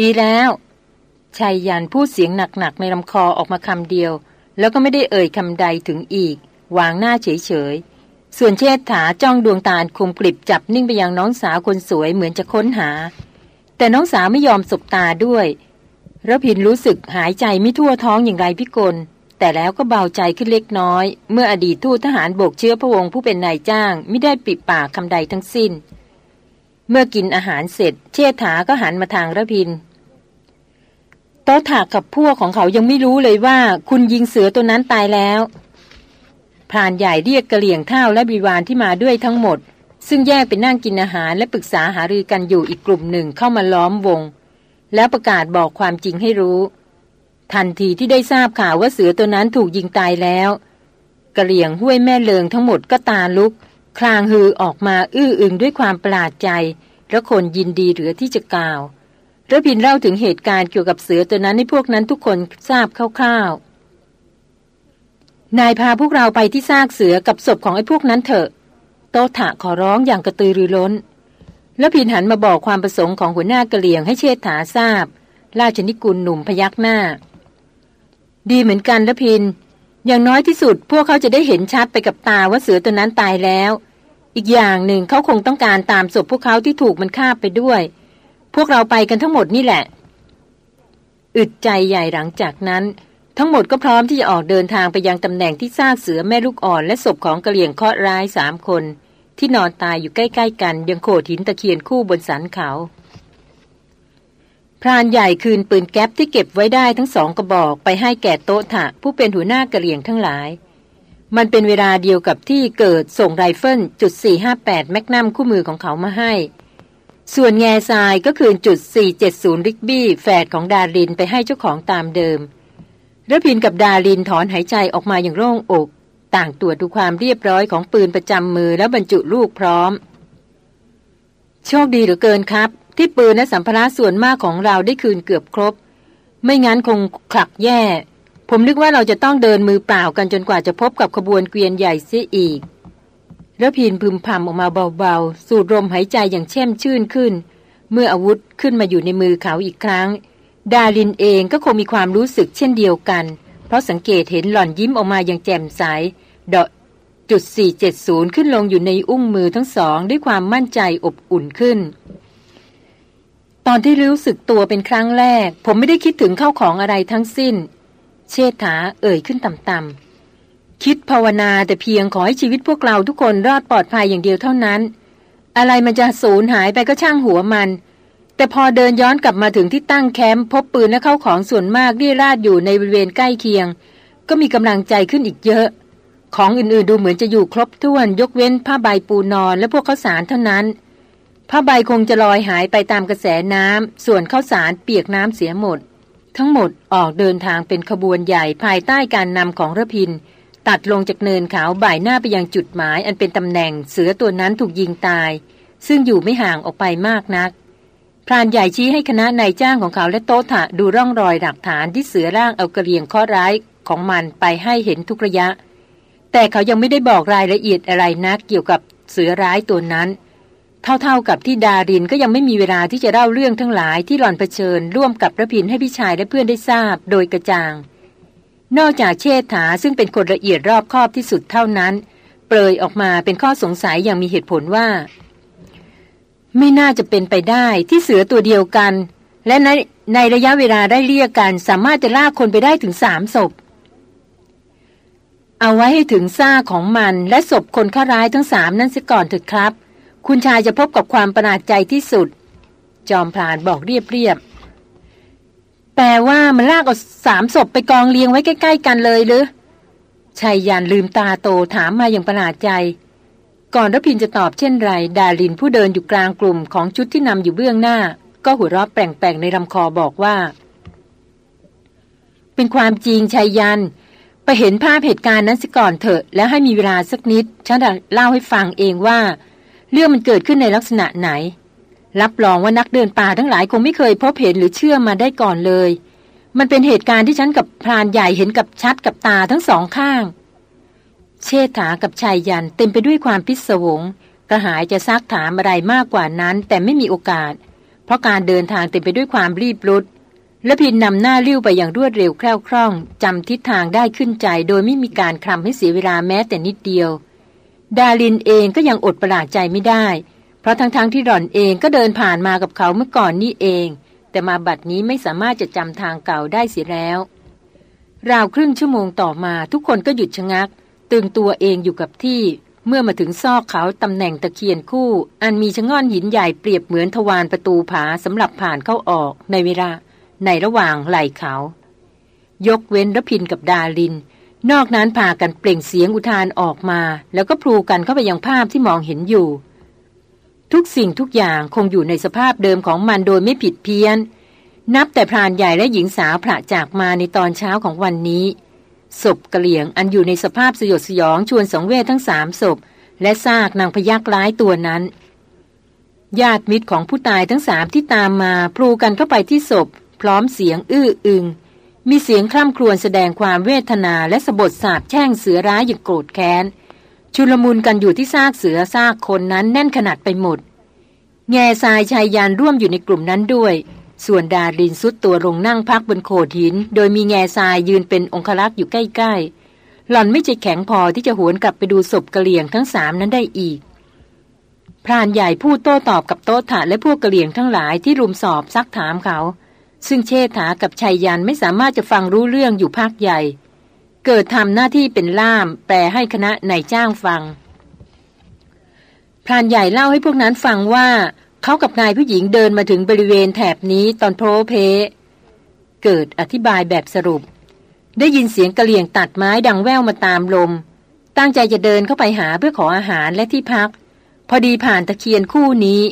ดีแล้วชายยันพูดเสียงหนักๆในลำคอออกมาคำเดียว แล้วก็ไม่ได้เอ่ยคำใดถึงอีก วางหน้าเฉยๆ ส่วนเชษฐาจ้องดวงตาคมกริบจับนิ่งไปยังน้องสาวคนสวยเหมือนจะค้นหา แต่น้องสาวไม่ยอมสบตาด้วยระพินรู้สึกหายใจไม่ทั่วท้องอย่างไรพิกล แต่แล้วก็เบาใจขึ้นเล็กน้อย เมื่ออดีตทูตทหารโบกเชื้อพระวงศ์ผู้เป็นนายจ้าง ไม่ได้ปิดปากคำใดทั้งสิ้น เมื่อกินอาหารเสร็จ เชษฐาก็หันมาทางระพินโต๊ถากกับพวกของเขายังไม่รู้เลยว่า คุณยิงเสือตัวนั้นตายแล้วพรานใหญ่เรียกกระเหลี่ยงเท่าและบิวานที่มาด้วยทั้งหมด ซึ่งแยกไปนั่งกินอาหารและปรึกษาหารือกันอยู่อีกกลุ่มหนึ่งเข้ามาล้อมวง แล้วประกาศบอกความจริงให้รู้ ทันทีที่ได้ทราบข่าวว่าเสือตัวนั้นถูกยิงตายแล้วกระเหลี่ยงห้วยแม่เลิงทั้งหมดก็ตาลุก คลางฮือออกมาอื้ออึงด้วยความประหลาดใจ และคนยินดีเหลือที่จะกล่าวระพินเล่าถึงเหตุการณ์เกี่ยวกับเสือตัวนั้นให้พวกนั้นทุกคนทราบคร่าวๆ นายพาพวกเราไปที่ซากเสือกับศพของไอ้พวกนั้นเถอะ โตถะขอร้องอย่างกระตือรือร้นแล้วพินหันมาบอกความประสงค์ของหัวหน้ากะเหลี่ยงให้เชษฐาทราบ ราชนิกุลหนุ่มพยักหน้า ดีเหมือนกันละพิน อย่างน้อยที่สุดพวกเขาจะได้เห็นชัดไปกับตาว่าเสือตัวนั้นตายแล้ว อีกอย่างหนึ่งเขาคงต้องการตามศพพวกเขาที่ถูกมันฆ่าไปด้วย พวกเราไปกันทั้งหมดนี่แหละ อึดใจใหญ่หลังจากนั้น ทั้งหมดก็พร้อมที่จะออกเดินทางไปยังตำแหน่งที่ซากเสือแม่ลูกอ่อนและศพของกระเหลี่ยงเคาะร้ายสามคน ที่นอนตายอยู่ใกล้ ๆ กันยังโขดหินตะเคียนคู่บนสันเขา พรานใหญ่คืนปืนแก๊ปที่เก็บไว้ได้ทั้งสองกระบอกไปให้แก่โต๊ะถะผู้เป็นหัวหน้ากระเหลี่ยงทั้งหลาย มันเป็นเวลาเดียวกับที่เกิดส่งไรเฟิลจุด458แมกนัมคู่มือของเขามาให้ ส่วนแง่ทรายก็คืนจุด470ริกบี้แฝดของดารินไปให้เจ้าของตามเดิมระพินกับดารินถอนหายใจออกมาอย่างโล่งอก ต่างตรวจดูความเรียบร้อยของปืนประจำมือแล้วบรรจุลูกพร้อม โชคดีเหลือเกินครับ ที่ปืนและสัมภาระส่วนมากของเราได้คืนเกือบครบ ไม่งั้นคงขลักแย่ ผมนึกว่าเราจะต้องเดินมือเปล่ากันจนกว่าจะพบกับขบวนเกวียนใหญ่เสียอีกระพินพึมพำออกมาเบาๆ สูดลมหายใจอย่างแช่มชื่นขึ้น เมื่ออาวุธขึ้นมาอยู่ในมือเขาอีกครั้ง ดาลินเองก็คงมีความรู้สึกเช่นเดียวกัน เพราะสังเกตเห็นหล่อนยิ้มออกมาอย่างแจ่มใสดอจุด470 ขึ้นลงอยู่ในอุ้งมือทั้งสอง ด้วยความมั่นใจอบอุ่นขึ้น ตอนที่รู้สึกตัวเป็นครั้งแรก ผมไม่ได้คิดถึงเข้าของอะไรทั้งสิ้น เชษฐาเอ่ยขึ้นต่ำๆคิดภาวนาแต่เพียงขอให้ชีวิตพวกเราทุกคนรอดปลอดภัยอย่างเดียวเท่านั้น อะไรมันจะสูญหายไปก็ช่างหัวมัน แต่พอเดินย้อนกลับมาถึงที่ตั้งแคมป์พบปืนและเข้าของส่วนมากเรี่ยราดอยู่ในบริเวณใกล้เคียง ก็มีกำลังใจขึ้นอีกเยอะ ของอื่นๆดูเหมือนจะอยู่ครบถ้วน ยกเว้นผ้าใบปูนอนและพวกข้าวสารเท่านั้น ผ้าใบคงจะลอยหายไปตามกระแสน้ำ ส่วนข้าวสารเปียกน้ำเสียหมด ทั้งหมดออกเดินทางเป็นขบวนใหญ่ภายใต้การนำของระพิน ตัดลงจากเนินเขาบ่ายหน้าไปยังจุดหมาย อันเป็นตำแหน่งเสือตัวนั้นถูกยิงตาย ซึ่งอยู่ไม่ห่างออกไปมากนัก พรานใหญ่ชี้ให้คณะนายจ้างของเขาและโต๊ะดูร่องรอยหลักฐานที่เสือร่างเอากระเรียงข้อร้ายของมันไปให้เห็นทุกระยะ แต่เขายังไม่ได้บอกรายละเอียดอะไรนักเกี่ยวกับเสือร้ายตัวนั้น เท่าๆกับที่ดารินก็ยังไม่มีเวลาที่จะเล่าเรื่องทั้งหลายที่หล่อนเผชิญ ร่วมกับพระพินให้พี่ชายและเพื่อนได้ทราบโดยกระจ่าง นอกจากเชษฐาซึ่งเป็นคนละเอียดรอบคอบที่สุดเท่านั้น เปรยออกมาเป็นข้อสงสัยอย่างมีเหตุผลว่า ไม่น่าจะเป็นไปได้ที่เสือตัวเดียวกัน และในในระยะเวลาได้เรียกกัน สามารถจะลากคนไปได้ถึงสามศพเอาไว้ให้ถึงซ่าของมันและศพคนข้าร้ายทั้งสามนั้นเสียก่อนเถิดครับ คุณชายจะพบกับความประหลาดใจที่สุด จอมพลานบอกเรียบแปลว่ามันลากเอาสามศพไปกองเรียงไว้ใกล้ๆกันเลยหรือชายยันลืมตาโตถามมาอย่างประหลาดใจ ก่อนรพินจะตอบเช่นไร ดาลินผู้เดินอยู่กลางกลุ่มของชุดที่นำอยู่เบื้องหน้า ก็หัวเราะแปลงๆในลำคอบอกว่า เป็นความจริงชายยันไปเห็นภาพเหตุการณ์นั้นสิก่อนเถอะ แล้วให้มีเวลาสักนิด ฉันจะเล่าให้ฟังเองว่า เรื่องมันเกิดขึ้นในลักษณะไหน รับรองว่านักเดินป่าทั้งหลายคงไม่เคยพบเห็นหรือเชื่อมาได้ก่อนเลย มันเป็นเหตุการณ์ที่ฉันกับพรานใหญ่เห็นกับชัดกับตาทั้งสองข้าง เชษฐากับชายยันเต็มไปด้วยความพิศวงกระหายจะซักถามอะไรมากกว่านั้น แต่ไม่มีโอกาส เพราะการเดินทางเต็มไปด้วยความรีบรุดและพินนำหน้าลิ้วไปอย่างรวดเร็วแคล่วคล่องจำทิศทางได้ขึ้นใจ โดยไม่มีการคลำให้เสียเวลาแม้แต่นิดเดียว ดาลินเองก็ยังอดประหลาดใจไม่ได้ เพราะทั้งๆทที่หล่อนเองก็เดินผ่านมากับเขาเมื่อก่อนนี่เอง แต่มาบัดนี้ไม่สามารถจะจำทางเก่าได้เสียแล้ว ราวครึ่งชั่วโมงต่อมาทุกคนก็หยุดชะงัก ตึงตัวเองอยู่กับที่เมื่อมาถึงซอกเขาตำแหน่งตะเคียนคู่ อันมีชะง่อนหินใหญ่เปรียบเหมือนทวารประตูผาสำหรับผ่านเข้าออกในเวลาในระหว่างไหล่เขา ยกเว้นรพินกับดาลิน นอกนั้นพากันเปล่งเสียงอุทานออกมา แล้วก็พลูกันเข้าไปยังภาพที่มองเห็นอยู่ ทุกสิ่งทุกอย่างคงอยู่ในสภาพเดิมของมันโดยไม่ผิดเพี้ยน นับแต่พรานใหญ่และหญิงสาวพระจากมาในตอนเช้าของวันนี้ศพกระเหลี่ยงอันอยู่ในสภาพสยดสยองชวนสังเวชทั้งสามศพ และซากนางพยักร้ายตัวนั้น ญาติมิตรของผู้ตายทั้งสามที่ตามมาพลูกันเข้าไปที่ศพ พร้อมเสียงอื้ออึง มีเสียงคร่ำครวญแสดงความเวทนาและสะบดสาบแช่งเสือร้ายอย่างโกรธแค้น ชุลมุนกันอยู่ที่ซากเสือซากคนนั้นแน่นขนาดไปหมด แง่ทรายชายยานร่วมอยู่ในกลุ่มนั้นด้วย ส่วนดารินสุดตัวลงนั่งพักบนโขดหิน โดยมีแง่ทรายยืนเป็นองคลักษ์อยู่ใกล้ๆ หล่อนไม่ใจแข็งพอที่จะหวนกลับไปดูศพกระเหลี่ยงทั้งสามนั้นได้อีกพรานใหญ่พูดโต้ตอบกับโต๊ะถาและพวกกระเหลี่ยงทั้งหลายที่รุมสอบซักถามเขา ซึ่งเชษฐากับชัยยันไม่สามารถจะฟังรู้เรื่องอยู่ภาคใหญ่ เกิดทำหน้าที่เป็นล่าม แปลให้คณะนายจ้างฟัง พรานใหญ่เล่าให้พวกนั้นฟังว่า เขากับนายผู้หญิงเดินมาถึงบริเวณแถบนี้ตอนโพรเพ เกิดอธิบายแบบสรุป ได้ยินเสียงกระเหลี่ยงตัดไม้ดังแว่วมาตามลม ตั้งใจจะเดินเข้าไปหาเพื่อขออาหารและที่พัก พอดีผ่านตะเคียนคู่นี้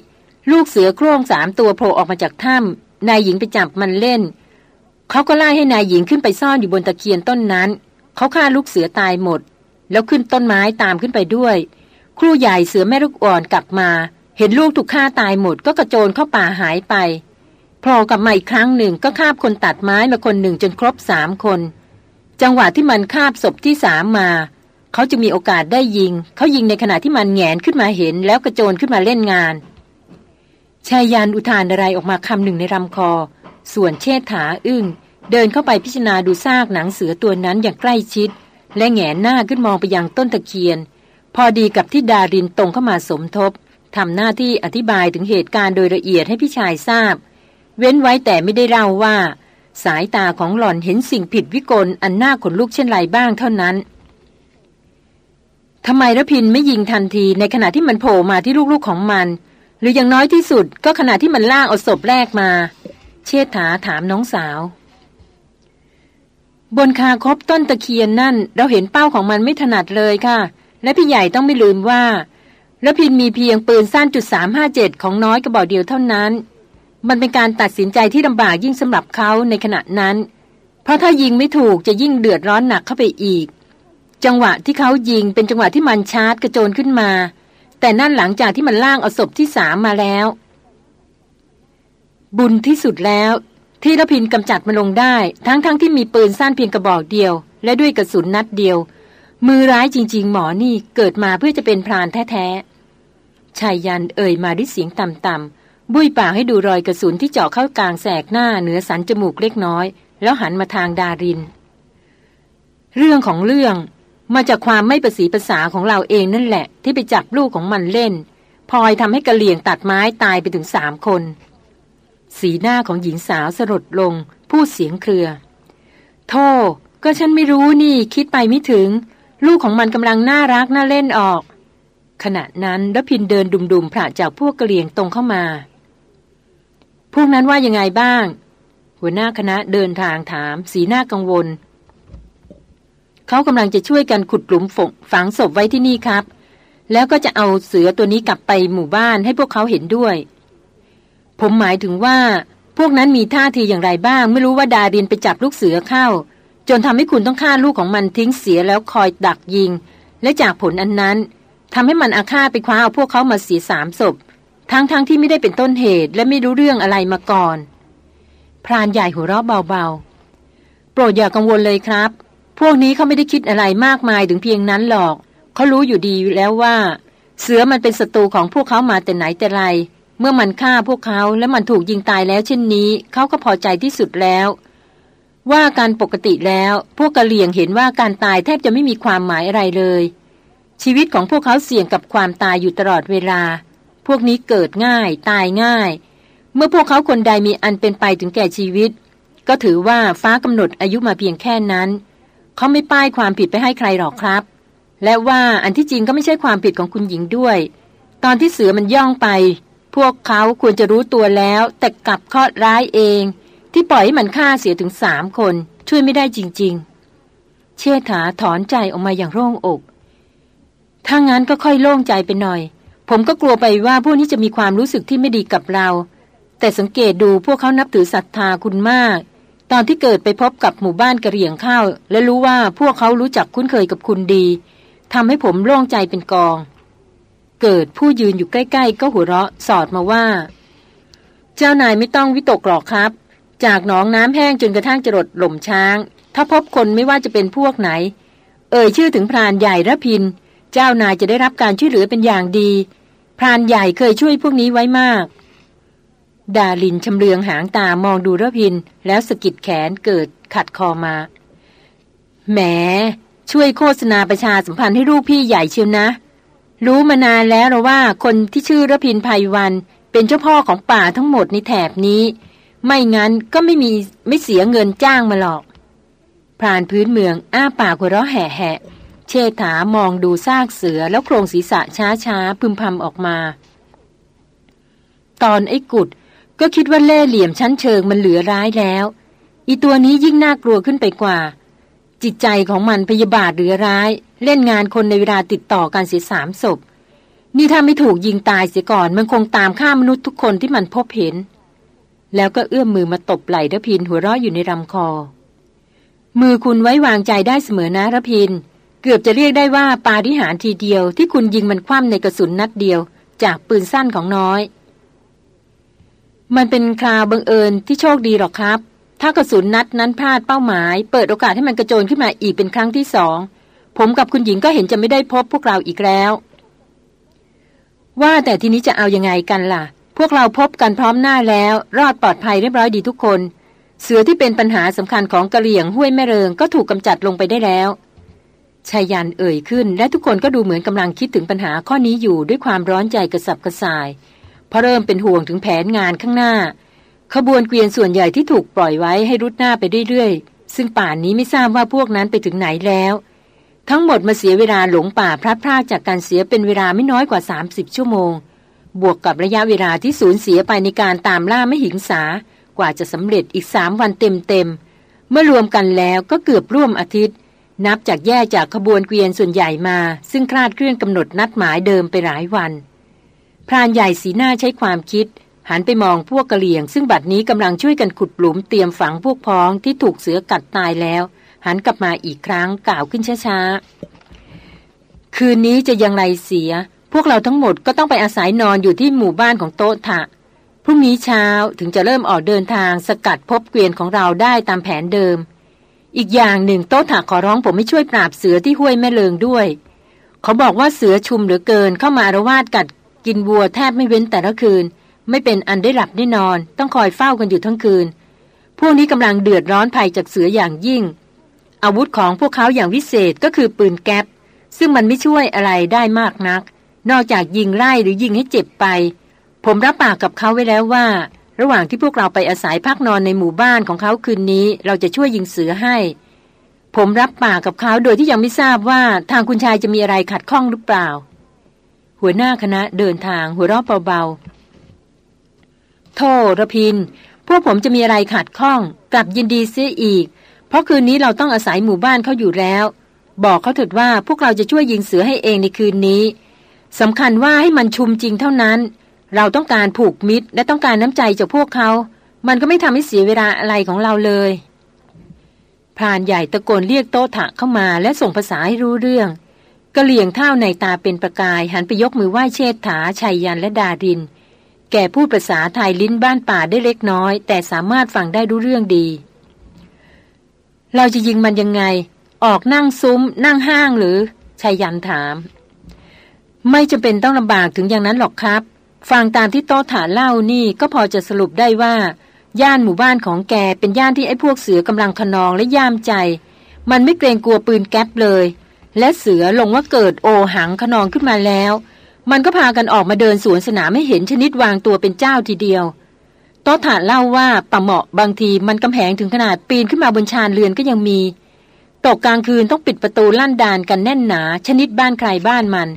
ลูกเสือโคร่งสามตัวโผล่ออกมาจากถ้ำ นายหญิงไปจับมันเล่น เขาก็ไล่ให้นายหญิงขึ้นไปซ่อนอยู่บนตะเคียนต้นนั้น เขาฆ่าลูกเสือตายหมด แล้วขึ้นต้นไม้ตามขึ้นไปด้วย ครูใหญ่เสือแม่ลูกอ่อนกลับมา เห็นลูกถูกฆ่าตายหมด ก็กระโจนเข้าป่าหายไปพอกลับมาอีกครั้งหนึ่งก็คาบคนตัดไม้มาคนหนึ่งจนครบสามคน จังหวะที่มันคาบศพที่สามมา เขาจะมีโอกาสได้ยิง เขายิงในขณะที่มันแงนขึ้นมาเห็นแล้วกระโจนขึ้นมาเล่นงาน ชายยานอุทานอะไรออกมาคำหนึ่งในลำคอ ส่วนเชษฐาอึ้งเดินเข้าไปพิจารณาดูซากหนังเสือตัวนั้นอย่างใกล้ชิด และแงนหน้าขึ้นมองไปยังต้นตะเคียน พอดีกับที่ดารินตรงเข้ามาสมทบทำหน้าที่อธิบายถึงเหตุการณ์โดยละเอียดให้พี่ชายทราบ เว้นไว้แต่ไม่ได้เล่าว่า สายตาของหล่อนเห็นสิ่งผิดวิกลอันน่าขนลุกเช่นไรบ้างเท่านั้นทำไมระพินไม่ยิงทันทีในขณะที่มันโผล่มาที่ลูกๆของมัน หรืออย่างน้อยที่สุดก็ขณะที่มันล่างเอาศพแรกมา เชษฐาถามน้องสาว บนคาคบต้นตะเคียนนั่น เราเห็นเป้าของมันไม่ถนัดเลยค่ะ และพี่ใหญ่ต้องไม่ลืมว่าแล้วพินมีเพียงปืนสั้นจุดสามห้าเจ็ดของน้อยกระบอกเดียวเท่านั้น มันเป็นการตัดสินใจที่ลำบากยิ่งสำหรับเขาในขณะนั้น เพราะถ้ายิงไม่ถูกจะยิ่งเดือดร้อนหนักเข้าไปอีก จังหวะที่เขายิงเป็นจังหวะที่มันชาร์จกระโจนขึ้นมา แต่นั่นหลังจากที่มันล่างเอาศพที่สามมาแล้ว บุญที่สุดแล้ว ที่ละพินกำจัดมันลงได้ ทั้งๆทที่มีปืนสั้นเพียงกระบอกเดียว และด้วยกระสุนนัดเดียว มือร้ายจริง ๆ หมอนี่เกิดมาเพื่อจะเป็นพรานแท้ๆชายยันเอ่ยมาด้วยเสียงต่ำๆบุ้ยปากให้ดูรอยกระสุนที่เจาะเข้ากลางแสกหน้าเหนือสันจมูกเล็กน้อย แล้วหันมาทางดาริน เรื่องของเรื่อง มาจากความไม่ประสีภาษาของเราเองนั่นแหละ ที่ไปจับลูกของมันเล่นพลอยทำให้กระเหลี่ยงตัดไม้ตายไปถึงสามคน สีหน้าของหญิงสาวสลดลง พูดเสียงเครือ โทษก็ฉันไม่รู้นี่คิดไปไม่ถึง ลูกของมันกำลังน่ารักน่าเล่นออก ขณะนั้นรพินเดินดุมๆผ่าจากพวกกระเหลี่ยงตรงเข้ามา พวกนั้นว่ายังไงบ้าง หัวหน้าคณะเดินทางถาม สีหน้ากังวล เขากำลังจะช่วยกันขุดหลุมฝังศพไว้ที่นี่ครับ แล้วก็จะเอาเสือตัวนี้กลับไปหมู่บ้านให้พวกเขาเห็นด้วย ผมหมายถึงว่า พวกนั้นมีท่าทีอย่างไรบ้าง ไม่รู้ว่าดาดินไปจับลูกเสือเข้า จนทำให้คุณต้องฆ่าลูกของมันทิ้งเสียแล้วคอยดักยิง และจากผลอันนั้นทำให้มันอาฆาตไปคว้าเอาพวกเขามาเสียสามศพทั้งๆทที่ไม่ได้เป็นต้นเหตุและไม่รู้เรื่องอะไรมาก่อน พรานใหญ่หัวเราะเบาๆ โปรดอย่ากังวลเลยครับ พวกนี้เขาไม่ได้คิดอะไรมากมายถึงเพียงนั้นหรอก เขารู้อยู่ดีแล้วว่า เสือมันเป็นศัตรูของพวกเขามาแต่ไหนแต่ไร เมื่อมันฆ่าพวกเขาและมันถูกยิงตายแล้วเช่นนี้ เขาก็พอใจที่สุดแล้ว ว่าการปกติแล้ว พวกกะเหลี่ยงเห็นว่าการตายแทบจะไม่มีความหมายอะไรเลย ชีวิตของพวกเขาเสี่ยงกับความตายอยู่ตลอดเวลา พวกนี้เกิดง่าย ตายง่าย เมื่อพวกเขาคนใดมีอันเป็นไปถึงแก่ชีวิต ก็ถือว่าฟ้ากำหนดอายุมาเพียงแค่นั้น เขาไม่ป้ายความผิดไปให้ใครหรอกครับ และว่าอันที่จริงก็ไม่ใช่ความผิดของคุณหญิงด้วย ตอนที่เสือมันย่องไป พวกเขาควรจะรู้ตัวแล้ว แต่กลับเคาะร้ายเอง ที่ปล่อยให้มันฆ่าเสียถึงสามคน ช่วยไม่ได้จริง ๆ เชื่อถาถอนใจออกมาอย่างโล่งอกถ้างั้นก็ค่อยโล่งใจไปหน่อย ผมก็กลัวไปว่าพวกนี้จะมีความรู้สึกที่ไม่ดีกับเรา แต่สังเกตดูพวกเขานับถือศรัทธาคุณมาก ตอนที่เกิดไปพบกับหมู่บ้านกระเหรี่ยงข้าว และรู้ว่าพวกเขารู้จักคุ้นเคยกับคุณดีทำให้ผมโล่งใจเป็นกอง เกิดผู้ยืนอยู่ใกล้ ๆ ก็หัวเราะสอดมาว่า เจ้านายไม่ต้องวิตกหรอกครับ จากหนองน้ำแห้งจนกระทั่งจรดหล่มช้าง ถ้าพบคนไม่ว่าจะเป็นพวกไหน เอ่ยชื่อถึงพรานใหญ่ระพิน เจ้านายจะได้รับการช่วยเหลือเป็นอย่างดี พรานใหญ่เคยช่วยพวกนี้ไว้มาก ดาลินชำเลืองหางตามองดูระพิน แล้วสะกิดแขนเกิดขัดคอมา แหม ช่วยโฆษณาประชาสัมพันธ์ให้ลูกพี่ใหญ่เชียวนะ รู้มานานแล้วหรอว่าคนที่ชื่อระพินภัยวัน เป็นเจ้าพ่อของป่าทั้งหมดในแถบนี้ ไม่งั้นก็ไม่มีไม่เสียเงินจ้างมาหรอกพรานพื้นเมืองอ้าปากหัวเราะแห่แห่เชษฐามองดูซากเสือแล้วโครงศีรษะช้าช้าพึมพำออกมา ตอนไอ้กุด ก็คิดว่าเล่เหลี่ยมชั้นเชิงมันเหลือร้ายแล้ว อีตัวนี้ยิ่งน่ากลัวขึ้นไปกว่า จิตใจของมันพยาบาทเหลือร้าย เล่นงานคนในเวลาติดต่อกันเสียสามศพ นี่ถ้าไม่ถูกยิงตายเสียก่อน มันคงตามฆ่ามนุษย์ทุกคนที่มันพบเห็น แล้วก็เอื้อมมือมาตบไหล่ระพินหัวเราะอยู่ในลำคอ มือคุณไว้วางใจได้เสมอนะระพิน เกือบจะเรียกได้ว่าปาฏิหาริย์ทีเดียวที่คุณยิงมันคว่ำในกระสุนนัดเดียว จากปืนสั้นของน้อย มันเป็นคราวบังเอิญที่โชคดีหรอกครับ ถ้ากระสุนนัดนั้นพลาดเป้าหมาย เปิดโอกาสให้มันกระโจนขึ้นมาอีกเป็นครั้งที่สอง ผมกับคุณหญิงก็เห็นจะไม่ได้พบพวกเราอีกแล้ว ว่าแต่ทีนี้จะเอายังไงกันล่ะ พวกเราพบกันพร้อมหน้าแล้ว รอดปลอดภัยเรียบร้อยดีทุกคน เสือที่เป็นปัญหาสำคัญของกะเหลี่ยงห้วยแม่เริงก็ถูกกำจัดลงไปได้แล้วชายันเอ่ยขึ้น และทุกคนก็ดูเหมือนกำลังคิดถึงปัญหาข้อนี้อยู่ด้วยความร้อนใจกระสับกระส่าย เพราะเริ่มเป็นห่วงถึงแผนงานข้างหน้า ขบวนเกวียนส่วนใหญ่ที่ถูกปล่อยไว้ให้รุดหน้าไปเรื่อยๆ ซึ่งป่านนี้ไม่ทราบว่าพวกนั้นไปถึงไหนแล้ว ทั้งหมดมาเสียเวลาหลงป่าพลัดพรากจากการเสียเป็นเวลาไม่น้อยกว่า 30 ชั่วโมง บวกกับระยะเวลาที่สูญเสียไปในการตามล่าไม่หิงสา กว่าจะสำเร็จอีกสามวันเต็มๆ เมื่อรวมกันแล้วก็เกือบร่วมอาทิตย์ นับจากแย่จากขบวนเกวียนส่วนใหญ่มา ซึ่งคลาดเคลื่อนกำหนดนัดหมายเดิมไปหลายวัน พรานใหญ่สีหน้าใช้ความคิด หันไปมองพวกกะเหลี่ยง ซึ่งบัดนี้กำลังช่วยกันขุดหลุมเตรียมฝังพวกพ้องที่ถูกเสือกัดตายแล้ว หันกลับมาอีกครั้งกล่าวขึ้นช้าๆ คืนนี้จะยังไรเสีย พวกเราทั้งหมดก็ต้องไปอาศัยนอนอยู่ที่หมู่บ้านของโต๊ะถะพรุ่งนี้เช้าถึงจะเริ่มออกเดินทางสกัดพบเกวียนของเราได้ตามแผนเดิม อีกอย่างหนึ่งโต๊ะถะขอร้องผมไม่ช่วยปราบเสือที่ห้วยแม่เลิงด้วย เขาบอกว่าเสือชุมเหลือเกินเข้ามาอารวาสกัด กินวัวแทบไม่เว้นแต่ละคืน ไม่เป็นอันได้หลับได้นอน ต้องคอยเฝ้ากันอยู่ทั้งคืน พวกนี้กำลังเดือดร้อนภัยจากเสืออย่างยิ่ง อาวุธของพวกเขาอย่างวิเศษก็คือปืนแก๊ปซึ่งมันไม่ช่วยอะไรได้มากนัก นอกจากยิงไล่หรือยิงให้เจ็บไป ผมรับปากกับเขาไว้แล้วว่า ระหว่างที่พวกเราไปอาศัยพักนอนในหมู่บ้านของเขาคืนนี้ เราจะช่วยยิงเสือให้ ผมรับปากกับเขาโดยที่ยังไม่ทราบว่าทางคุณชายจะมีอะไรขัดข้องหรือเปล่า หัวหน้าคณะเดินทางหัวเราะเบาๆ โทระพิน พวกผมจะมีอะไรขัดข้อง กลับยินดีเสียอีก เพราะคืนนี้เราต้องอาศัยหมู่บ้านเขาอยู่แล้ว บอกเขาเถิดว่าพวกเราจะช่วยยิงเสือให้เองในคืนนี้สำคัญว่าให้มันชุมจริงเท่านั้น เราต้องการผูกมิตรและต้องการน้ำใจจากพวกเขา มันก็ไม่ทำให้เสียเวลาอะไรของเราเลยพรานใหญ่ตะโกนเรียกโต๊ะถะเข้ามาและส่งภาษาให้รู้เรื่อง กะเหลี่ยงเท่าในตาเป็นประกายหันไปยกมือไหว้เชิดถาชัยยันและดาริน แก่พูดภาษาไทยลิ้นบ้านป่าได้เล็กน้อย แต่สามารถฟังได้รู้เรื่องดี เราจะยิงมันยังไง ออกนั่งซุ้ม นั่งห้างหรือชายยันถาม ไม่จะเป็นต้องลำบากถึงอย่างนั้นหรอกครับ ฟังตามที่โต๊ะถาเล่านี่ก็พอจะสรุปได้ว่า ย่านหมู่บ้านของแกเป็นย่านที่ไอ้พวกเสือกำลังขนองและย่ามใจ มันไม่เกรงกลัวปืนแก๊ปเลย และเสือลงว่าเกิดโอหังขนองขึ้นมาแล้ว มันก็พากันออกมาเดินสวนสนามให้เห็นชนิดวางตัวเป็นเจ้าทีเดียวโต๊ะถาเล่าว่าป่าเหมาะบางทีมันกำแหงถึงขนาดปีนขึ้นมาบนชานเรือนก็ยังมี ตกกลางคืนต้องปิดประตูลั่นดานกันแน่นหนา ชนิดบ้านใครบ้านมัน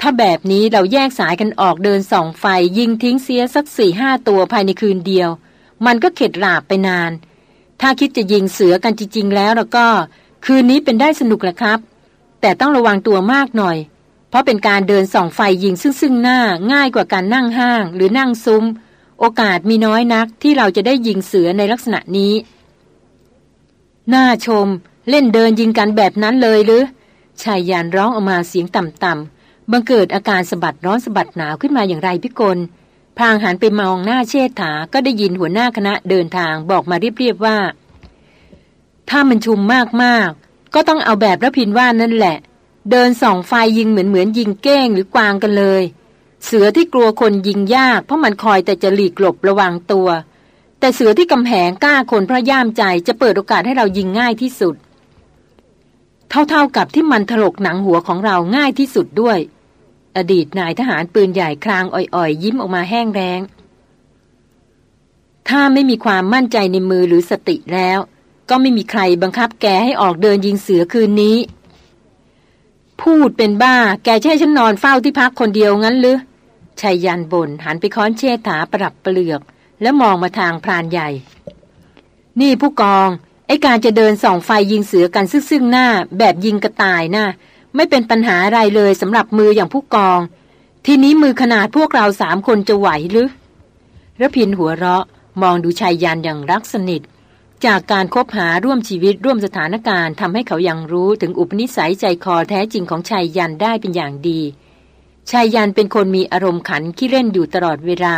ถ้าแบบนี้เราแยกสายกันออกเดินส่องไฟยิงทิ้งเสียสักสี่ห้าตัวภายในคืนเดียว มันก็เข็ดหลาบไปนาน ถ้าคิดจะยิงเสือกันจริงๆแล้วแล้วก็ คืนนี้เป็นได้สนุกแหละครับ แต่ต้องระวังตัวมากหน่อย เพราะเป็นการเดินส่องไฟยิงซึ่งซึ่งหน้าง่ายกว่าการนั่งห้างหรือนั่งซุ้ม โอกาสมีน้อยนักที่เราจะได้ยิงเสือในลักษณะนี้ น่าชม เล่นเดินยิงกันแบบนั้นเลยหรือชายยานร้องออกมาเสียงต่ำๆบังเกิดอาการสะบัดร้อนสะบัดหนาวขึ้นมาอย่างไรพิกลพางหันไปมองหน้าเชษฐา ก็ได้ยินหัวหน้าคณะเดินทางบอกมาเรียบๆว่า ถ้ามันชุมมากๆ ก็ต้องเอาแบบระพินว่านั่นแหละ เดินส่องไฟยิงเหมือนเหมือนยิงเก้งหรือกวางกันเลย เสือที่กลัวคนยิงยาก เพราะมันคอยแต่จะหลีกหลบระวังตัว แต่เสือที่กำแหงกล้าคนเพราะย่ามใจจะเปิดโอกาสให้เรายิงง่ายที่สุด เท่าๆกับที่มันถลกหนังหัวของเราง่ายที่สุดด้วย อดีตนายทหารปืนใหญ่คลางอ่อยๆ ยิ้มออกมาแห้งแรงถ้าไม่มีความมั่นใจในมือหรือสติแล้ว ก็ไม่มีใครบังคับแกให้ออกเดินยิงเสือคืนนี้ พูดเป็นบ้า แกจะใช่ฉันนอนเฝ้าที่พักคนเดียวงั้นหรือชายยันบนหันไปค้อนเชษฐาปรับเปลือก แล้วมองมาทางพรานใหญ่ นี่ผู้กอง ไอการจะเดินส่องไฟยิงเสือกันซึ่งหน้า แบบยิงกระต่ายนะ่ะไม่เป็นปัญหาอะไรเลยสำหรับมืออย่างผู้กอง ทีนี้มือขนาดพวกเราสามคนจะไหวหรือระพินหัวเราะ มองดูชายยันอย่างรักสนิท จากการคบหาร่วมชีวิตร่วมสถานการณ์ทำให้เขายังรู้ถึงอุปนิสัยใจคอแท้จริงของชายยันได้เป็นอย่างดี ชายยันเป็นคนมีอารมณ์ขันขี้เล่นอยู่ตลอดเวลา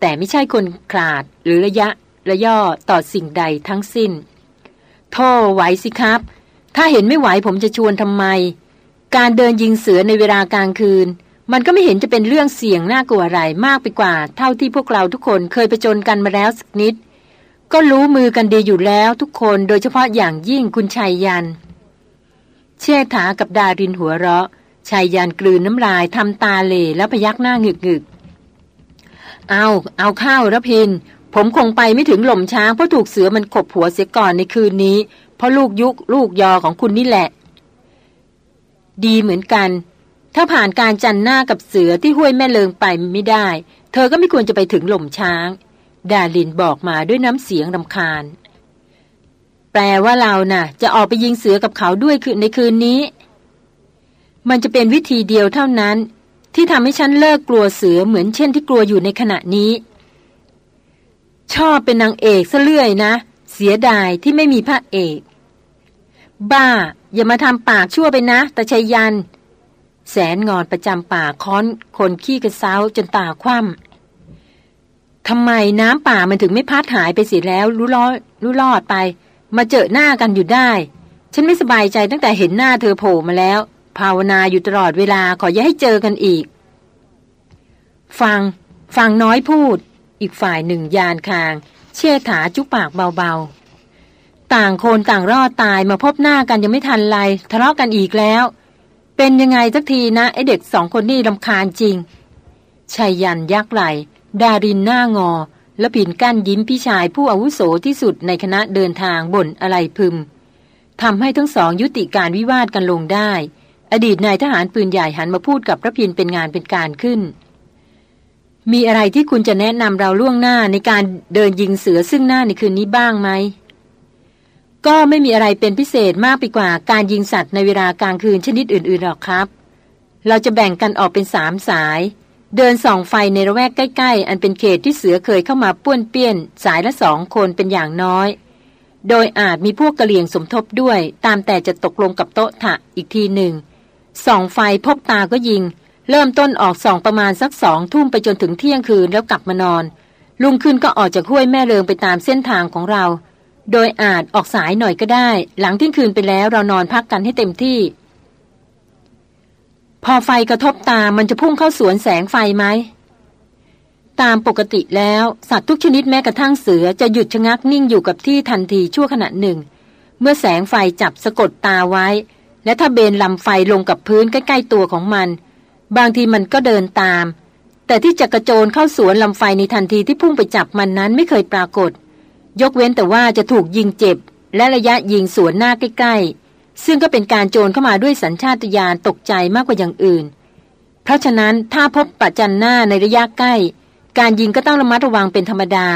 แต่ไม่ใช่คนขาดหรือระยะระย่อต่อสิ่งใดทั้งสิ้นโธ่ไหวสิครับ ถ้าเห็นไม่ไหวผมจะชวนทำไม การเดินยิงเสือในเวลากลางคืน มันก็ไม่เห็นจะเป็นเรื่องเสี่ยงน่ากลัวอะไรมากไปกว่า เท่าที่พวกเราทุกคนเคยไปจนกันมาแล้วสักนิด ก็รู้มือกันดีอยู่แล้วทุกคนโดยเฉพาะอย่างยิ่งคุณชายยัน เชี่ถากับดารินหัวเราะชายยันกลืนน้ำลายทำตาเหล่แล้วพยักหน้าหงึกหงึกเอาเอาข้าวระพิน ผมคงไปไม่ถึงหล่มช้างเพราะถูกเสือมันขบหัวเสียก่อนในคืนนี้ เพราะลูกยุกลูกยอของคุณนี่แหละ ดีเหมือนกัน ถ้าผ่านการจันหน้ากับเสือที่ห้วยแม่เลิงไปไม่ได้ เธอก็ไม่ควรจะไปถึงหล่มช้าง ดาลินบอกมาด้วยน้ำเสียงรำคาญ แปลว่าเรานะ่ะ จะออกไปยิงเสือกับเขาด้วยคืนในคืนนี้ มันจะเป็นวิธีเดียวเท่านั้น ที่ทำให้ฉันเลิกกลัวเสือเหมือนเช่นที่กลัวอยู่ในขณะนี้ ชอบเป็นนางเอกซะเลื่อยนะ เสียดายที่ไม่มีพระเอก บ้า อย่ามาทำปากชั่วไปนะตาชัยยัน แสนงอนประจำป่าค้อนคนขี้กระเซ้าจนตาคว่ำ ทำไมน้ำป่ามันถึงไม่พัดหายไปเสียแล้วรู้รอดรู้รอดไป มาเจอหน้ากันอยู่ได้ ฉันไม่สบายใจตั้งแต่เห็นหน้าเธอโผล่มาแล้ว ภาวนาอยู่ตลอดเวลาขออย่าให้เจอกันอีก ฟัง ฟังน้อยพูด อีกฝ่ายหนึ่งยานคาง เชี่ยถาจุปากเบาๆ ต่างคนต่างรอดตายมาพบหน้ากันยังไม่ทันไรทะเลาะกันอีกแล้ว เป็นยังไงสักทีนะไอเด็กสองคนนี่ลำคาญจริงชายยันยักไหล ดารินหน้างอ และผินกั้นยิ้มพี่ชายผู้อาวุโสที่สุดในคณะเดินทางบ่นอะไรพึมทำให้ทั้งสองยุติการวิวาทกันลงได้ อดีตนายทหารปืนใหญ่หันมาพูดกับพระพินเป็นงานเป็นการขึ้น มีอะไรที่คุณจะแนะนำเราล่วงหน้าในการเดินยิงเสือซึ่งหน้าในคืนนี้บ้างไหมก็ไม่มีอะไรเป็นพิเศษมากไปกว่าการยิงสัตว์ในเวลากลางคืนชนิดอื่นๆหรอกครับ เราจะแบ่งกันออกเป็นสามสาย เดินส่องไฟในระแวกใกล้ ๆ อันเป็นเขตที่เสือเคยเข้ามาป้วนเปี้ยน สายละสองคนเป็นอย่างน้อย โดยอาจมีพวกกระเหลี่ยงสมทบด้วย ตามแต่จะตกลงกับโต๊ะถะอีกทีหนึ่ง ส่องไฟพบตาก็ยิง เริ่มต้นออกส่องประมาณสักสองทุ่มไปจนถึงเที่ยงคืนแล้วกลับมานอน ลุงขึ้นก็ออกจากห้วยแม่เริงไปตามเส้นทางของเรา โดยอาจออกสายหน่อยก็ได้ หลังเที่ยงคืนไปแล้วเรานอนพักกันให้เต็มที่ อไฟกระทบตามันจะพุ่งเข้าสวนแสงไฟไหม ตามปกติแล้ว สัตว์ทุกชนิดแม้กระทั่งเสือจะหยุดชะงักนิ่งอยู่กับที่ทันทีชั่วขณะหนึ่ง เมื่อแสงไฟจับสะกดตาไว้ และถ้าเบนลำไฟลงกับพื้นใกล้ๆตัวของมัน บางทีมันก็เดินตาม แต่ที่จะกระโจนเข้าสวนลำไฟในทันทีที่พุ่งไปจับมันนั้นไม่เคยปรากฏ ยกเว้นแต่ว่าจะถูกยิงเจ็บ และระยะยิงสวนหน้าใกล้ๆ ซึ่งก็เป็นการโจรเข้ามาด้วยสัญชาตญาณตกใจมากกว่าอย่างอื่น เพราะฉะนั้นถ้าพบปะจันหน้าในระยะใกล้ การยิงก็ต้องระมัดระวังเป็นธรรมดา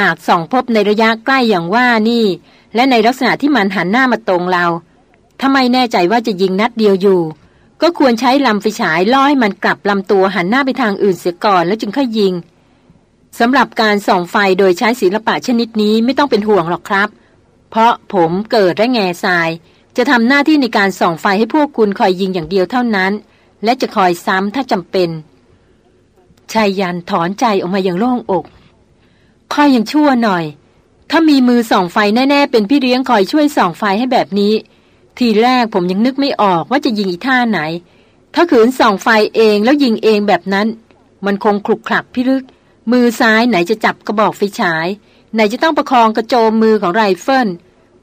หากส่องพบในระยะใกล้อย่างว่านี่ และในลักษณะที่มันหันหน้ามาตรงเราถ้าไม่แน่ใจว่าจะยิงนัดเดียวอยู่ ก็ควรใช้ลำไฟฉายล่อให้มันกลับลำตัวหันหน้าไปทางอื่นเสียก่อนแล้วจึงค่อยยิงสำหรับการส่องไฟโดยใช้ศิลปะชนิดนี้ไม่ต้องเป็นห่วงหรอกครับ เพราะผมเกิดและแง่ทราย จะทำหน้าที่ในการส่องไฟให้พวกคุณคอยยิงอย่างเดียวเท่านั้น และจะคอยซ้ำถ้าจำเป็นไชยันต์ถอนใจออกมาอย่างโล่งอกค่อยยังชั่วหน่อย ถ้ามีมือส่องไฟแน่ ๆ เป็นพี่เลี้ยงคอยช่วยส่องไฟให้แบบนี้ ทีแรกผมยังนึกไม่ออกว่าจะยิงอีท่าไหน ถ้าขืนส่องไฟเองแล้วยิงเองแบบนั้น มันคงขลุกขลักพิลึก มือซ้ายไหนจะจับกระบอกไฟฉาย ไหนจะต้องประคองกระโจมมือของไรเฟิล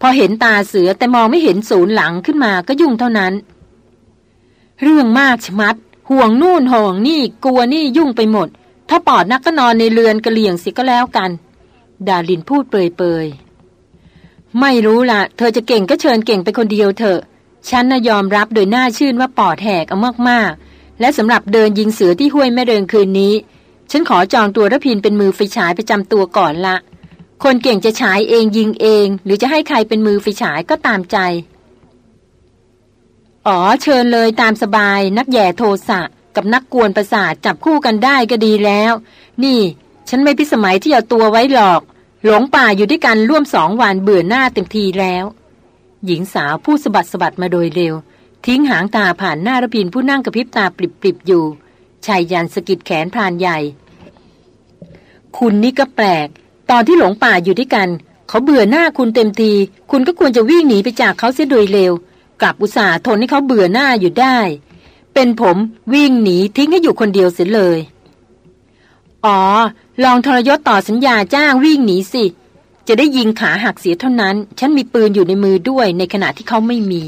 พอเห็นตาเสือแต่มองไม่เห็นศูนย์หลังขึ้นมาก็ยุ่งเท่านั้น เรื่องมากชมัด ห่วงนู่นห่วงนี่กลัวนี่ยุ่งไปหมด ถ้าปอดนักก็นอนในเรือนกระเลียงสิก็แล้วกัน ดาลินพูดเปยๆไม่รู้ละเธอจะเก่งก็เชิญเก่งไปคนเดียวเถอะฉันน่ะยอมรับโดยหน้าชื่นว่าปอดแหกเอามากๆ และสำหรับเดินยิงเสือที่ห้วยแม่เดินคืนนี้ ฉันขอจองตัวรพินเป็นมือไฟฉายประจำตัวก่อนละ คนเก่งจะฉายเองยิงเอง หรือจะให้ใครเป็นมือไฟฉายก็ตามใจ อ๋อเชิญเลยตามสบายนักแย่โทสะ กับนักกวนประสาทจับคู่กันได้ก็ดีแล้ว นี่ ฉันไม่พิสมัยที่เอาตัวไว้หรอก หลงป่าอยู่ด้วยกันร่วมสองวันเบื่อหน้าเต็มทีแล้ว หญิงสาวพูดสะบัดสะบัดมาโดยเร็ว ทิ้งหางตาผ่านหน้ารพินผู้นั่งกระพริบตาปริบๆอยู่ชายยันสกิดแขนพรานใหญ่ คุณนี่ก็แปลก ตอนที่หลงป่าอยู่ด้วยกัน เขาเบื่อหน้าคุณเต็มที คุณก็ควรจะวิ่งหนีไปจากเขาเสียโดยเร็ว กลับอุตส่าห์ทนให้เขาเบื่อหน้าอยู่ได้ เป็นผมวิ่งหนีทิ้งให้อยู่คนเดียวเสียเลย อ๋อ ลองทรยศต่อสัญญาจ้างวิ่งหนีสิ จะได้ยิงขาหักเสียเท่านั้น ฉันมีปืนอยู่ในมือด้วยในขณะที่เขาไม่มี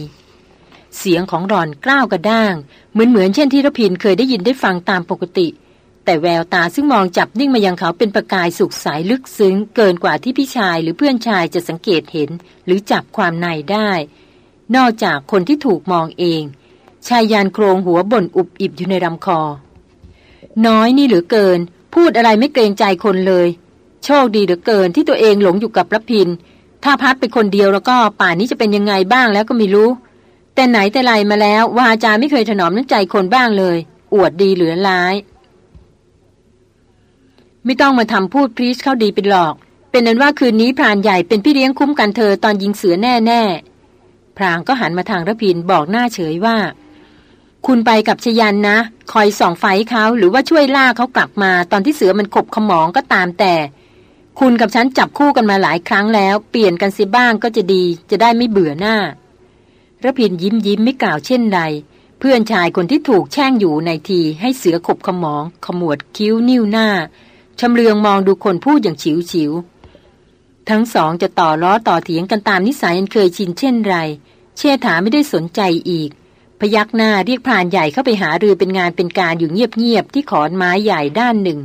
เสียงของรอนกล้าวกระด้าง เหมือนเหมือนเช่นที่รพินเคยได้ยินได้ฟังตามปกติ แต่แววตาซึ่งมองจับนิ่งมายังเขาเป็นประกายสุกสายลึกซึ้ง เกินกว่าที่พี่ชายหรือเพื่อนชายจะสังเกตเห็น หรือจับความในได้ นอกจากคนที่ถูกมองเอง ชายยานโครงหัวบ่นอุบอิบอยู่ในลำคอ น้อยนี่หลือเกิน พูดอะไรไม่เกรงใจคนเลย โชคดีเหลือเกินที่ตัวเองหลงอยู่กับรพิน ถ้าพัดไปคนเดียวแล้วก็ป่านนี้จะเป็นยังไงบ้างแล้วก็ไม่รู้ แต่ไหนแต่ไรมาแล้ววาจาไม่เคยถนอมน้ำใจคนบ้างเลย อวดดีเหลือร้าย ไม่ต้องมาทำพูดพรีชเข้าดีเป็นหลอก เป็นนั้นว่าคืนนี้พรานใหญ่เป็นพี่เลี้ยงคุ้มกันเธอตอนยิงเสือแน่แน่พรางก็หันมาทางระพินบอกหน้าเฉยว่า คุณไปกับชยันนะ คอยส่องไฟเขาหรือว่าช่วยล่าเขากลับมาตอนที่เสือมันขบขมองก็ตามแต่ คุณกับฉันจับคู่กันมาหลายครั้งแล้ว เปลี่ยนกันสิบ้างก็จะดี จะได้ไม่เบื่อหน้าระพินยิ้มยิ้มไม่กล่าวเช่นใด เพื่อนชายคนที่ถูกแช่งอยู่ในทีให้เสือขบขมอง ขมวดคิ้วนิ้วหน้า ชำเลืองมองดูคนพูดอย่างฉิวฉิว ทั้งสองจะต่อล้อต่อเถียงกันตามนิสัยอันเคยชินเช่นไร เชษฐาไม่ได้สนใจอีก พยักหน้าเรียกพรานใหญ่เข้าไปหาเรือเป็นงานเป็นการอยู่เงียบๆที่ขอนไม้ใหญ่ด้านหนึ่ง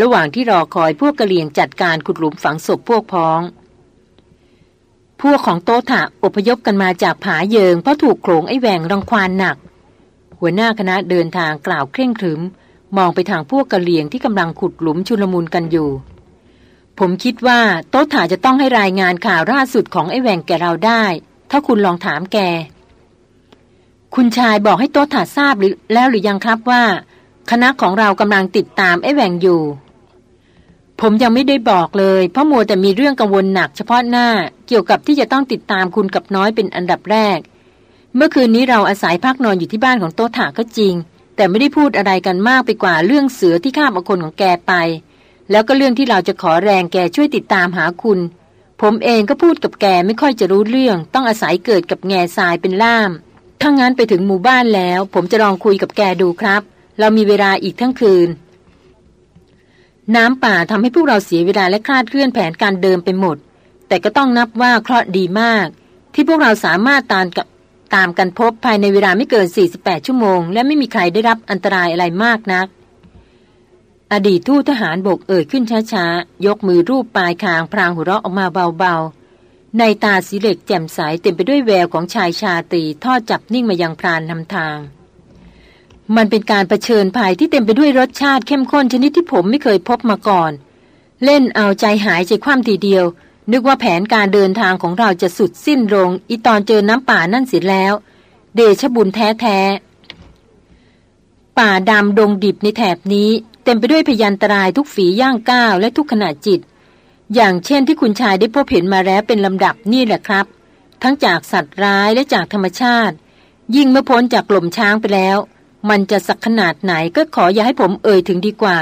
ระหว่างที่รอคอยพวกกระเหลี่ยงจัดการขุดหลุมฝังศพพวกพ้อง พวกของโตถะอพยพกันมาจากผาเยิงเพราะถูกโขลงไอ้แหวงรังควานหนัก หัวหน้าคณะเดินทางกล่าวเคร่งครึม มองไปทางพวกกระเหลี่ยงที่กำลังขุดหลุมชุลมุนกันอยู่ ผมคิดว่าโต๊ถาจะต้องให้รายงานข่าวล่าสุดของไอ้แหวงแกเราได้ ถ้าคุณลองถามแก คุณชายบอกให้โต๊ถาทราบหรือแล้วหรือยังครับว่า คณะของเรากำลังติดตามไอ้แหวงอยู่ ผมยังไม่ได้บอกเลย เพราะมัวแต่มีเรื่องกังวลหนักเฉพาะหน้า เกี่ยวกับที่จะต้องติดตามคุณกับน้อยเป็นอันดับแรก เมื่อคืนนี้เราอาศัยพักนอนอยู่ที่บ้านของโต๊ถาก็จริง แต่ไม่ได้พูดอะไรกันมากไปกว่าเรื่องเสือที่ข้ามเอาคนของแกไป แล้วก็เรื่องที่เราจะขอแรงแกช่วยติดตามหาคุณ ผมเองก็พูดกับแกไม่ค่อยจะรู้เรื่อง ต้องอาศัยเกิดกับแง่ทรายเป็นล่ามถ้างั้นไปถึงหมู่บ้านแล้ว ผมจะลองคุยกับแกดูครับ เรามีเวลาอีกทั้งคืน น้ำป่าทำให้พวกเราเสียเวลาและคลาดเคลื่อนแผนการเดิมไปหมด แต่ก็ต้องนับว่าเคราะห์ดีมาก ที่พวกเราสามารถตามกับ ตามกันพบภายในเวลาไม่เกิน 48 ชั่วโมง และไม่มีใครได้รับอันตรายอะไรมากนัก อดีตทูตทหารบกเอ่ยขึ้นช้าๆ ยกมือรูปปลายคางพรางหัวเราะออกมาเบาๆ ในตาสีเหล็กแจ่มใสเต็มไปด้วยแววของชายชาตรีทอดจับนิ่งมายังพรานนำทาง มันเป็นการรเผชิญภัยที่เต็มไปด้วยรสชาติเข้มข้นชนิดที่ผมไม่เคยพบมาก่อน เล่นเอาใจหายใจคว่ำทีเดียว นึกว่าแผนการเดินทางของเราจะสุดสิ้นลง อีตอนเจอน้ำป่านั่นเสียแล้ว เดชบุญแท้ๆ ป่าดำดงดิบในแถบนี้ เต็มไปด้วยพยันตรายทุกฝีย่างก้าวและทุกขณะจิต อย่างเช่นที่คุณชายได้พบเห็นมาแล้วเป็นลำดับนี่แหละครับ ทั้งจากสัตว์ร้ายและจากธรรมชาติ ยิ่งเมื่อพ้นจากกล่มช้างไปแล้ว มันจะสักขนาดไหนก็ขออย่าให้ผมเอ่ยถึงดีกว่า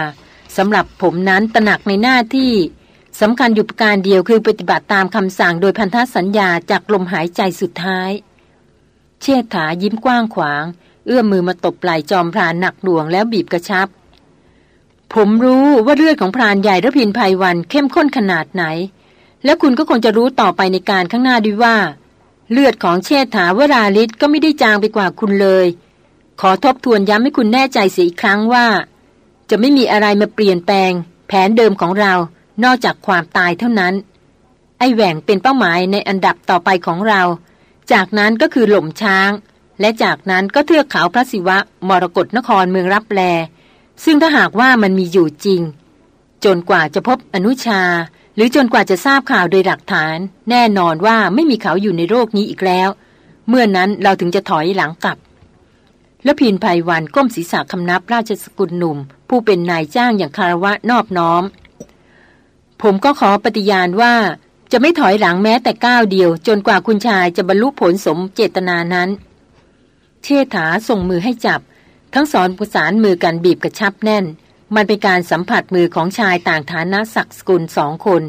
สำหรับผมนั้นตระหนักในหน้าที่ สำคัญอยู่ประการเดียวคือปฏิบัติตามคำสั่งโดยพันธสัญญาจากลมหายใจสุดท้าย เชษฐายิ้มกว้างขวาง เอื้อมมือมาตบไหล่จอมพรานหนักหน่วงแล้วบีบกระชับ ผมรู้ว่าเลือดของพรานใหญ่ระพินภัยวันเข้มข้นขนาดไหน และคุณก็คงจะรู้ต่อไปในการข้างหน้าด้วยว่า เลือดของเชษฐาวราลิศก็ไม่ได้จางไปกว่าคุณเลย ขอทบทวนย้ำให้คุณแน่ใจเสียอีกครั้งว่า จะไม่มีอะไรมาเปลี่ยนแปลง แผนเดิมของเรา นอกจากความตายเท่านั้น ไอแหว่งเป็นเป้าหมายในอันดับต่อไปของเรา จากนั้นก็คือหล่มช้าง และจากนั้นก็เทือกเขาพระศิวะ มรกรนครเมืองรับแล ซึ่งถ้าหากว่ามันมีอยู่จริง จนกว่าจะพบอนุชา หรือจนกว่าจะทราบข่าวโดยหลักฐาน แน่นอนว่าไม่มีเขาอยู่ในโลกนี้อีกแล้ว เมื่อนนั้นเราถึงจะถอยหลังกลับแล้วพินภัยวันก้มศีรษะคำนับราชสกุลหนุ่ม ผู้เป็นนายจ้างอย่างคารวะนอบน้อม ผมก็ขอปฏิญาณว่าจะไม่ถอยหลังแม้แต่ก้าวเดียว จนกว่าคุณชายจะบรรลุผลสมเจตนานั้น เชษฐาส่งมือให้จับ ทั้งสอนประสานมือกันบีบกระชับแน่น มันเป็นการสัมผัสมือของชายต่างฐานะศักดิ์สกุลสองคน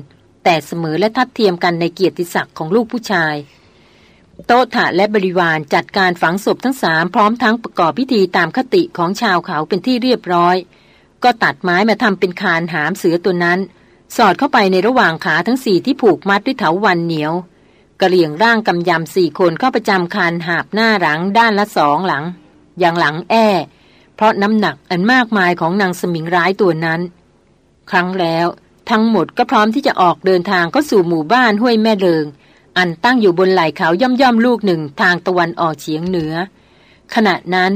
แต่เสมอและทัดเทียมกันในเกียรติศักดิ์ของลูกผู้ชาย โต๊ะถะและบริวารจัดการฝังศพทั้งสามพร้อมทั้งประกอบพิธีตามคติของชาวเขาเป็นที่เรียบร้อย ก็ตัดไม้มาทำเป็นคานหามเสือตัวนั้น สอดเข้าไปในระหว่างขาทั้งสี่ที่ผูกมัดด้วยเถาวันเหนียวกระเหลี่ยงร่างกำยำสี่คนเข้าประจำคานหาบหน้าหลังด้านละสองหลัง อย่างหลังแอเพราะน้ำหนักอันมากมายของนางสมิงร้ายตัวนั้น ครั้งแล้วทั้งหมดก็พร้อมที่จะออกเดินทางเข้าสู่หมู่บ้านห้วยแม่เลิง อันตั้งอยู่บนไหล่เขาย่อมย่อมๆลูกหนึ่งทางตะวันออกเฉียงเหนือ ขณะนั้น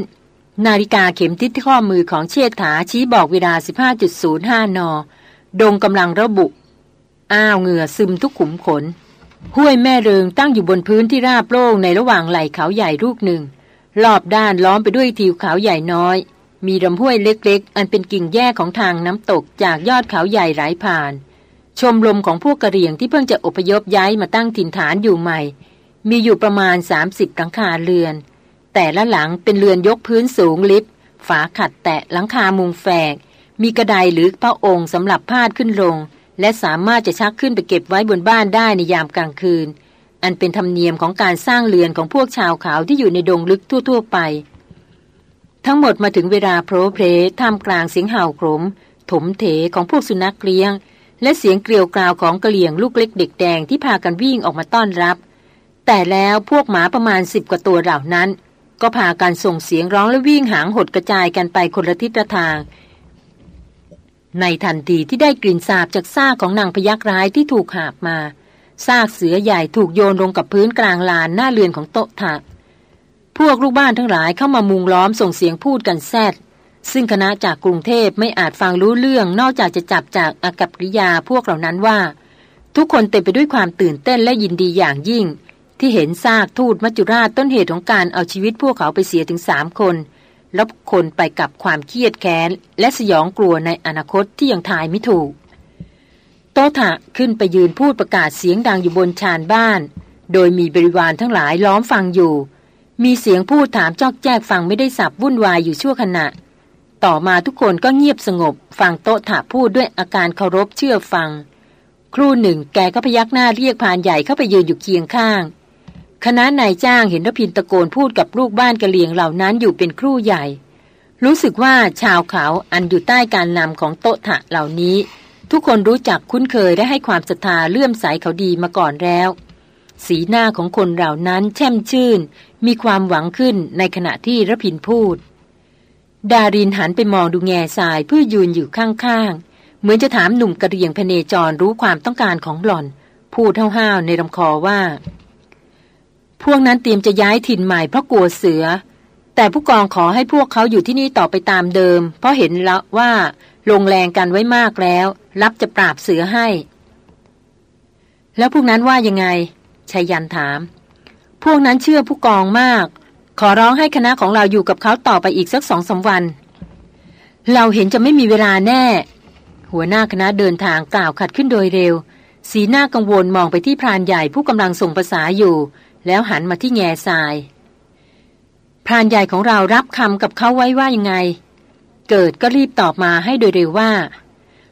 นาฬิกาเข็มทิศที่ข้อมือของเชษฐาชี้บอกเวลา 15.05 น ดงกำลังระบุ อ้าวเหงื่อซึมทุกขุมขน ห้วยแม่เริงตั้งอยู่บนพื้นที่ราบโล่งในระหว่างไหล่เขาใหญ่ลูกหนึ่ง รอบด้านล้อมไปด้วยทิวเขาใหญ่น้อย มีลำห้วยเล็ก ๆ อันเป็นกิ่งแยกของทางน้ำตกจากยอดเขาใหญ่ไหลผ่าน ชมรมของพวกกะเหรี่ยงที่เพิ่งจะอพยพย้ายมาตั้งถิ่นฐานอยู่ใหม่ มีอยู่ประมาณ 30หลังคาเรือน แต่ละหลังเป็นเรือนยกพื้นสูงลิฟต์ฝาขัดแตะหลังคามุงแฝก มีกระไดหรือพระองค์สำหรับพาดขึ้นลง และสามารถจะชักขึ้นไปเก็บไว้บนบ้านได้ในยามกลางคืน อันเป็นธรรมเนียมของการสร้างเรือนของพวกชาวเขาที่อยู่ในดงลึกทั่ว ๆ ไป ทั้งหมดมาถึงเวลาโพรเพลท่ามกลางเสียงเห่าโกรมถมเถของพวกสุนัขเลี้ยง และเสียงเกลียวกราวของกระเหลี่ยงลูกเล็กเด็กแดงที่พากันวิ่งออกมาต้อนรับ แต่แล้วพวกหมาประมาณสิบกว่าตัวเหล่านั้น ก็พากันส่งเสียงร้องและวิ่งหางหดกระจายกันไปคนละทิศละทาง ในทันทีที่ได้กลิ่นสาบจากซากของนางพยักร้ายที่ถูกหาบมาซากเสือใหญ่ถูกโยนลงกับพื้นกลางลานหน้าเรือนของโต๊ะถักพวกลูกบ้านทั้งหลายเข้ามามุงล้อมส่งเสียงพูดกันแซดซึ่งคณะจากกรุงเทพไม่อาจฟังรู้เรื่องนอกจากจะจับจากอากับกิริยาพวกเหล่านั้นว่า ทุกคนเต็มไปด้วยความตื่นเต้นและยินดีอย่างยิ่ง ที่เห็นซากทูตมัจจุราชต้นเหตุของการเอาชีวิตพวกเขาไปเสียถึงสามคน แล้วคนไปกับความเครียดแค้น และสยองกลัวในอนาคตที่ยังทายไม่ถูก โตถะขึ้นไปยืนพูดประกาศเสียงดังอยู่บนชานบ้าน โดยมีบริวารทั้งหลายล้อมฟังอยู่ มีเสียงพูดถามจอกแจกฟังไม่ได้สับวุ่นวายอยู่ชั่วขณะ ต่อมาทุกคนก็เงียบสงบ ฟังโต๊ะถาพูดด้วยอาการเคารพเชื่อฟัง ครู่หนึ่งแกก็พยักหน้าเรียกพานใหญ่เข้าไปยืนอยู่เคียงข้าง คณะนายจ้างเห็นรพินตะโกนพูดกับลูกบ้านกะเหลียงเหล่านั้นอยู่เป็นครู่ใหญ่ รู้สึกว่าชาวเขาอันอยู่ใต้การนำของโตถะเหล่านี้ ทุกคนรู้จักคุ้นเคยและให้ความศรัทธาเลื่อมใสเขาดีมาก่อนแล้ว สีหน้าของคนเหล่านั้นแช่มชื่น มีความหวังขึ้นในขณะที่รพินพูด ดารินหันไปมองดูแง่ทรายเพื่อยืนอยู่ข้างๆเหมือนจะถามหนุ่มกระเรียงพเนจรรู้ความต้องการของหล่อน พูดห้าวๆในลำคอว่า พวกนั้นเตรียมจะย้ายถิ่นใหม่เพราะกลัวเสือ แต่ผู้กองขอให้พวกเขาอยู่ที่นี่ต่อไปตามเดิม เพราะเห็นแล้วว่าลงแรงกันไว้มากแล้ว รับจะปราบเสือให้ แล้วพวกนั้นว่ายังไงชายันถาม พวกนั้นเชื่อผู้กองมาก ขอร้องให้คณะของเราอยู่กับเขาต่อไปอีกสักสองสาวัน เราเห็นจะไม่มีเวลาแน่ หัวหน้าคณะเดินทางกล่าวขัดขึ้นโดยเร็ว สีหน้ากังวลมองไปที่พรานใหญ่ผู้กำลังส่งภาษาอยู่ แล้วหันมาที่แง่ทราย พรานใหญ่ของเรารับคำกับเขาไว้ว่ายังไง เกิดก็รีบตอบมาให้โดยเร็วว่า